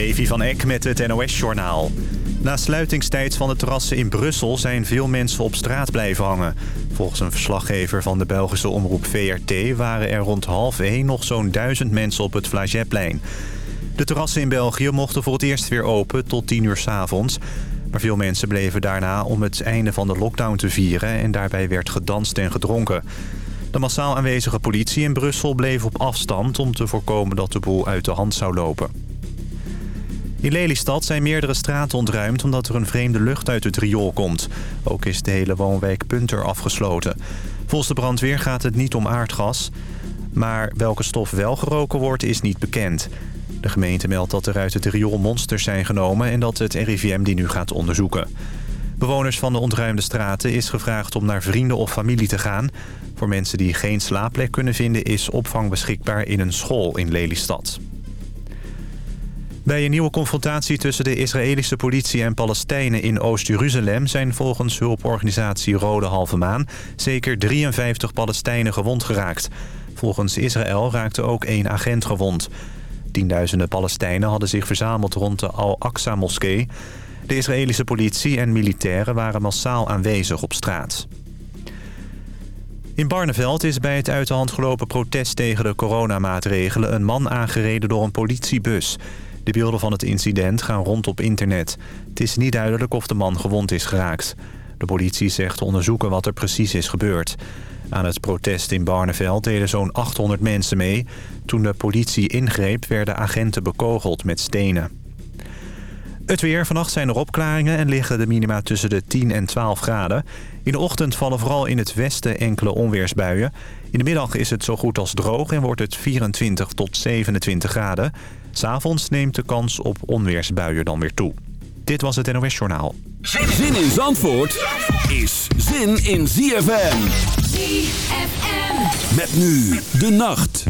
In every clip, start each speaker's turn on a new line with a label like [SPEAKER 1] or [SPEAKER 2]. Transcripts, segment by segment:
[SPEAKER 1] Levi van Eck met het NOS-journaal. Na sluitingstijd van de terrassen in Brussel zijn veel mensen op straat blijven hangen. Volgens een verslaggever van de Belgische omroep VRT... waren er rond half één nog zo'n duizend mensen op het Flagetplein. De terrassen in België mochten voor het eerst weer open tot 10 uur s avonds. Maar veel mensen bleven daarna om het einde van de lockdown te vieren... en daarbij werd gedanst en gedronken. De massaal aanwezige politie in Brussel bleef op afstand... om te voorkomen dat de boel uit de hand zou lopen. In Lelystad zijn meerdere straten ontruimd omdat er een vreemde lucht uit het riool komt. Ook is de hele woonwijk Punter afgesloten. Volgens de brandweer gaat het niet om aardgas. Maar welke stof wel geroken wordt is niet bekend. De gemeente meldt dat er uit het riool monsters zijn genomen... en dat het RIVM die nu gaat onderzoeken. Bewoners van de ontruimde straten is gevraagd om naar vrienden of familie te gaan. Voor mensen die geen slaapplek kunnen vinden is opvang beschikbaar in een school in Lelystad. Bij een nieuwe confrontatie tussen de Israëlische politie en Palestijnen in Oost-Jeruzalem... zijn volgens hulporganisatie Rode Halve Maan zeker 53 Palestijnen gewond geraakt. Volgens Israël raakte ook één agent gewond. Tienduizenden Palestijnen hadden zich verzameld rond de Al-Aqsa-moskee. De Israëlische politie en militairen waren massaal aanwezig op straat. In Barneveld is bij het uit de hand gelopen protest tegen de coronamaatregelen... een man aangereden door een politiebus... De beelden van het incident gaan rond op internet. Het is niet duidelijk of de man gewond is geraakt. De politie zegt onderzoeken wat er precies is gebeurd. Aan het protest in Barneveld deden zo'n 800 mensen mee. Toen de politie ingreep werden agenten bekogeld met stenen. Het weer. Vannacht zijn er opklaringen en liggen de minima tussen de 10 en 12 graden. In de ochtend vallen vooral in het westen enkele onweersbuien. In de middag is het zo goed als droog en wordt het 24 tot 27 graden. S'avonds neemt de kans op onweersbuien dan weer toe. Dit was het NOS Journaal.
[SPEAKER 2] Zin in Zandvoort is zin in ZFM.
[SPEAKER 3] ZFM.
[SPEAKER 2] Met nu de nacht.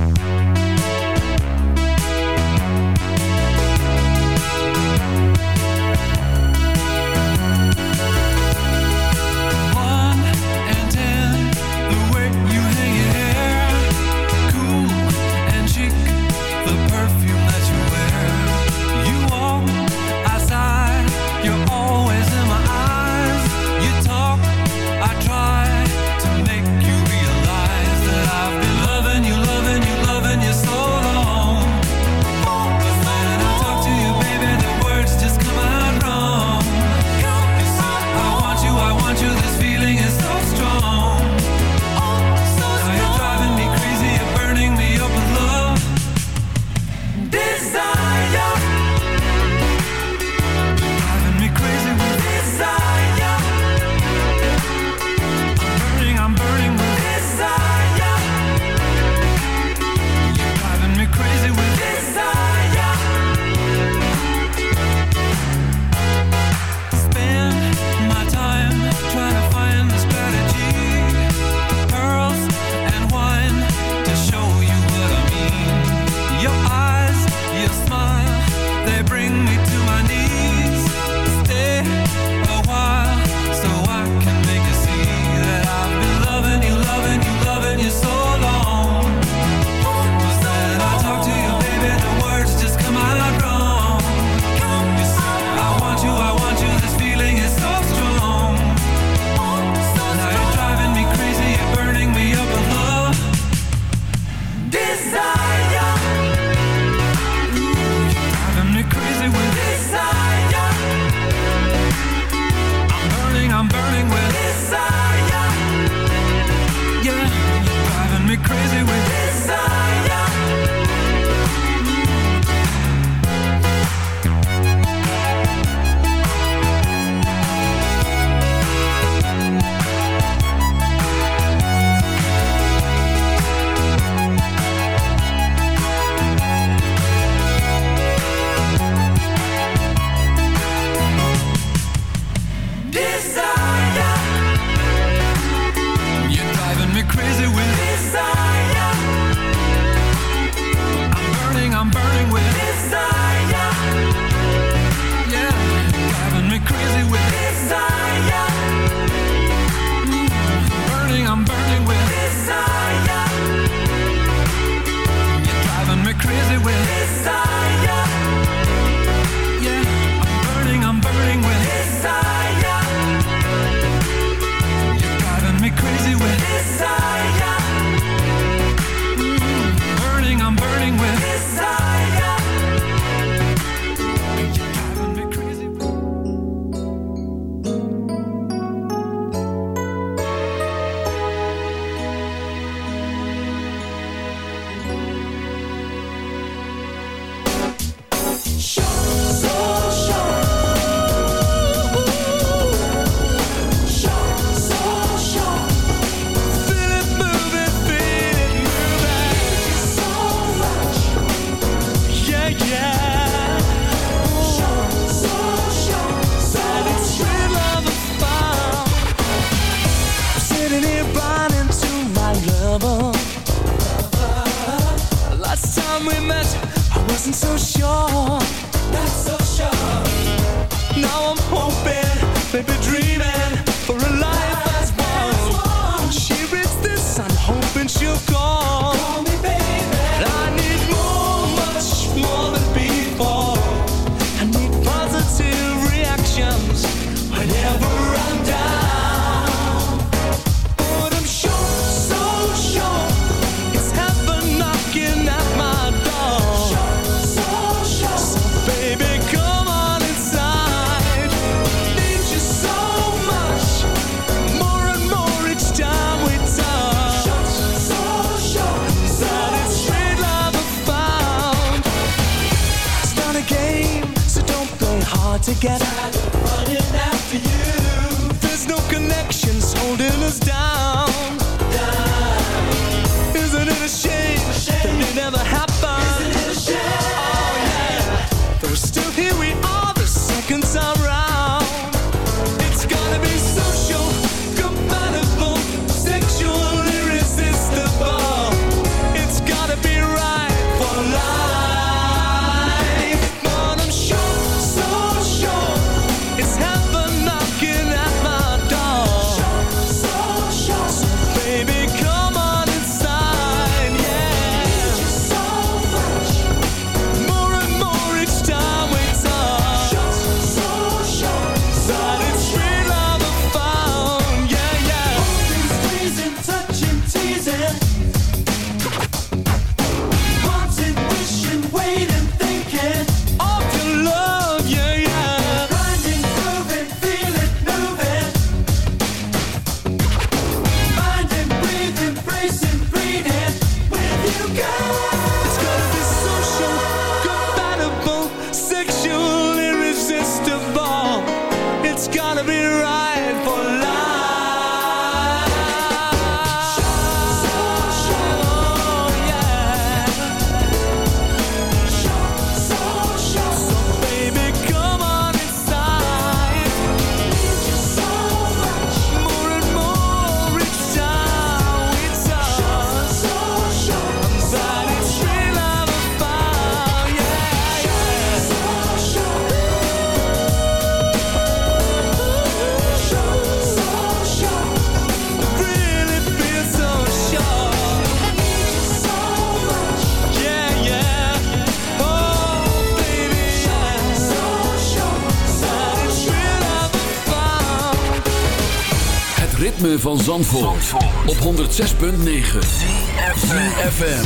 [SPEAKER 2] Op 106.9 CFFM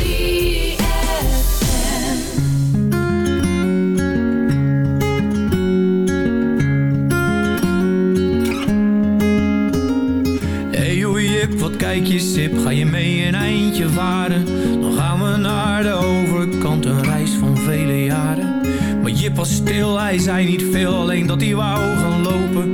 [SPEAKER 3] Hey Jip, wat kijk je sip, ga je mee een eindje varen? Dan gaan we naar de overkant, een reis van vele jaren. Maar Jip was stil, hij zei niet veel, alleen dat hij wou gaan lopen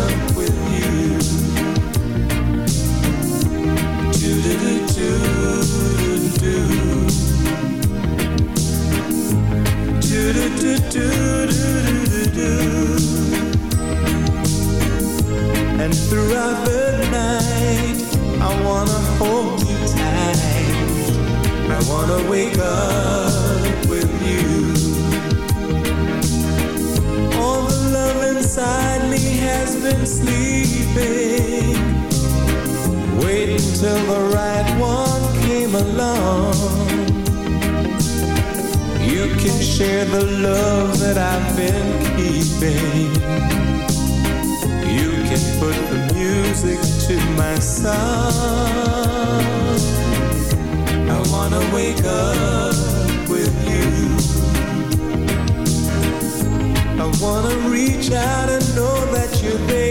[SPEAKER 4] inside me has been sleeping, waiting till the right one came along. You can share the love that I've been keeping. You can put the music to my song. I wanna wake up with you. I wanna reach out and know that you're there.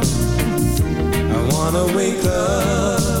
[SPEAKER 4] Wanna wake up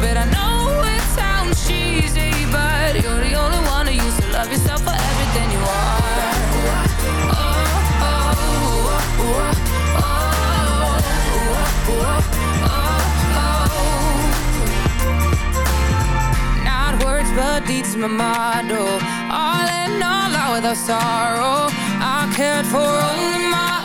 [SPEAKER 5] Bit. I know it sounds cheesy, but you're the only one who used to love yourself for everything you are. Oh, oh, oh, oh, Not words, but deeds, my motto. All in all, out without sorrow. I cared for only my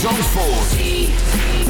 [SPEAKER 2] Zandvoort.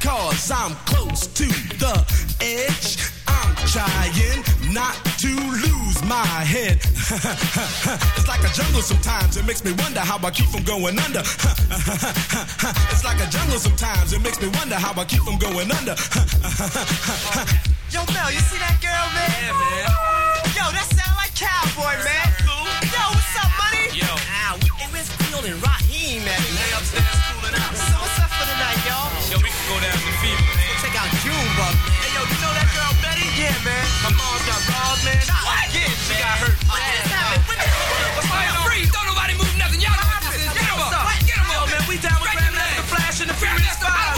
[SPEAKER 6] cause I'm close to the edge. I'm trying not to lose my head. it's like a jungle sometimes. It makes me wonder how I keep from going under. it's like a jungle sometimes. It makes me wonder how I keep from going under.
[SPEAKER 7] Yo, Mel, you see that girl, man?
[SPEAKER 6] Yeah, man.
[SPEAKER 7] Yo, that sound like cowboy, man. Yo, what's up, money?
[SPEAKER 6] Yo.
[SPEAKER 7] Ah, we, hey, where's Field and Raheem at?
[SPEAKER 6] Lay upstairs we can go down to fever, man.
[SPEAKER 7] Check out Cuba. Hey, yo, you know that girl Betty? Yeah, man.
[SPEAKER 6] My mom's got balls, man.
[SPEAKER 7] Not what?
[SPEAKER 6] Again, she got hurt.
[SPEAKER 7] What just happened? What the
[SPEAKER 6] What's going on?
[SPEAKER 8] Free. Don't nobody move nothing. Y'all know what this is. Get
[SPEAKER 7] him
[SPEAKER 8] up. Get
[SPEAKER 6] him
[SPEAKER 8] up.
[SPEAKER 6] Yo, man, we down with Grandmaster Flash and the Furious
[SPEAKER 7] 5.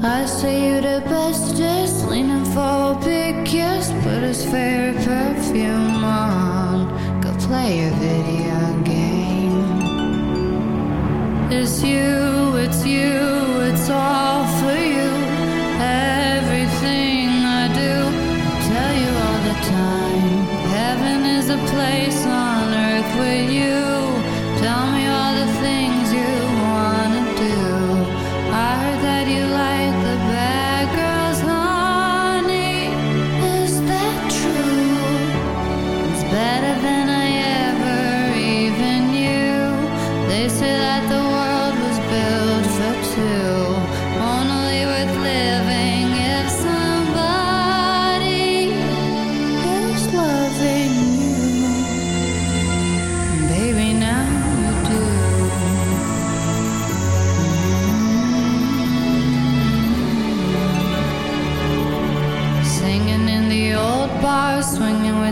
[SPEAKER 9] I say you're the bestest, leaning for a big kiss, put his favorite perfume on, go play a video game. It's you, it's you, it's all for you. Everything I do, I tell you all the time. Heaven is a place on earth with you. Tell me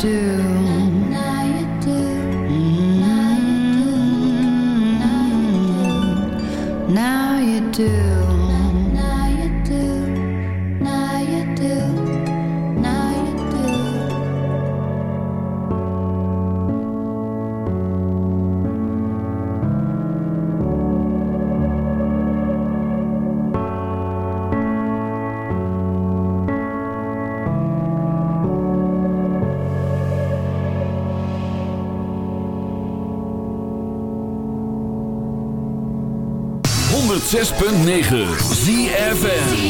[SPEAKER 9] do.
[SPEAKER 5] 106.9
[SPEAKER 10] ZFN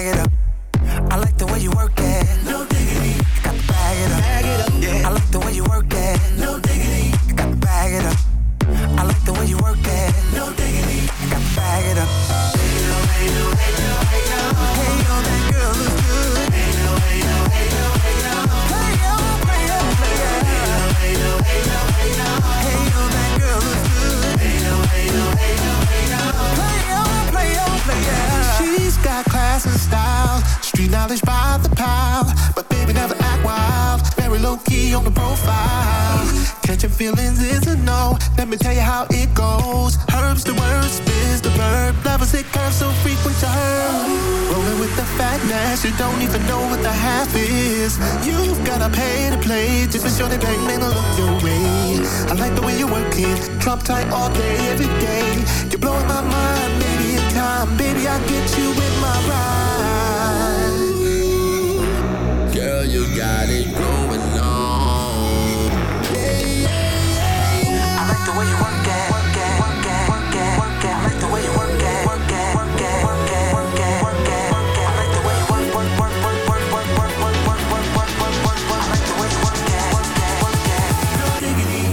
[SPEAKER 10] bag it up. I like the way you work it.
[SPEAKER 11] Knowledge by the pound. But baby, never act wild. Very low key on the profile. Catching feelings is a no. Let me tell you how it goes. Herbs the word, spins the verb. Levels it curves so frequent to her. Rolling with the fatness, you don't even know what the half is. You've gotta pay to play. Just be sure they bang, man, look your way. I like the way you work it. Drop tight all day, every day. You're blowing my mind, maybe in time. Baby, I get you in my ride.
[SPEAKER 12] You got it going on.
[SPEAKER 10] I like the way you work. I like the way you work it. I like the way you work. I like the way you work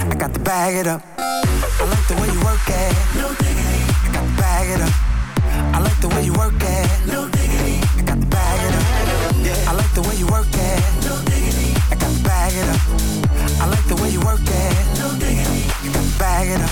[SPEAKER 10] I got bag it up. I like the way you work it. No diggity, I got to bag it up. I like the way you work it. No diggity, I got to bag it up. I like the way you work it. It up. I like the way you work it. Got to bag it up.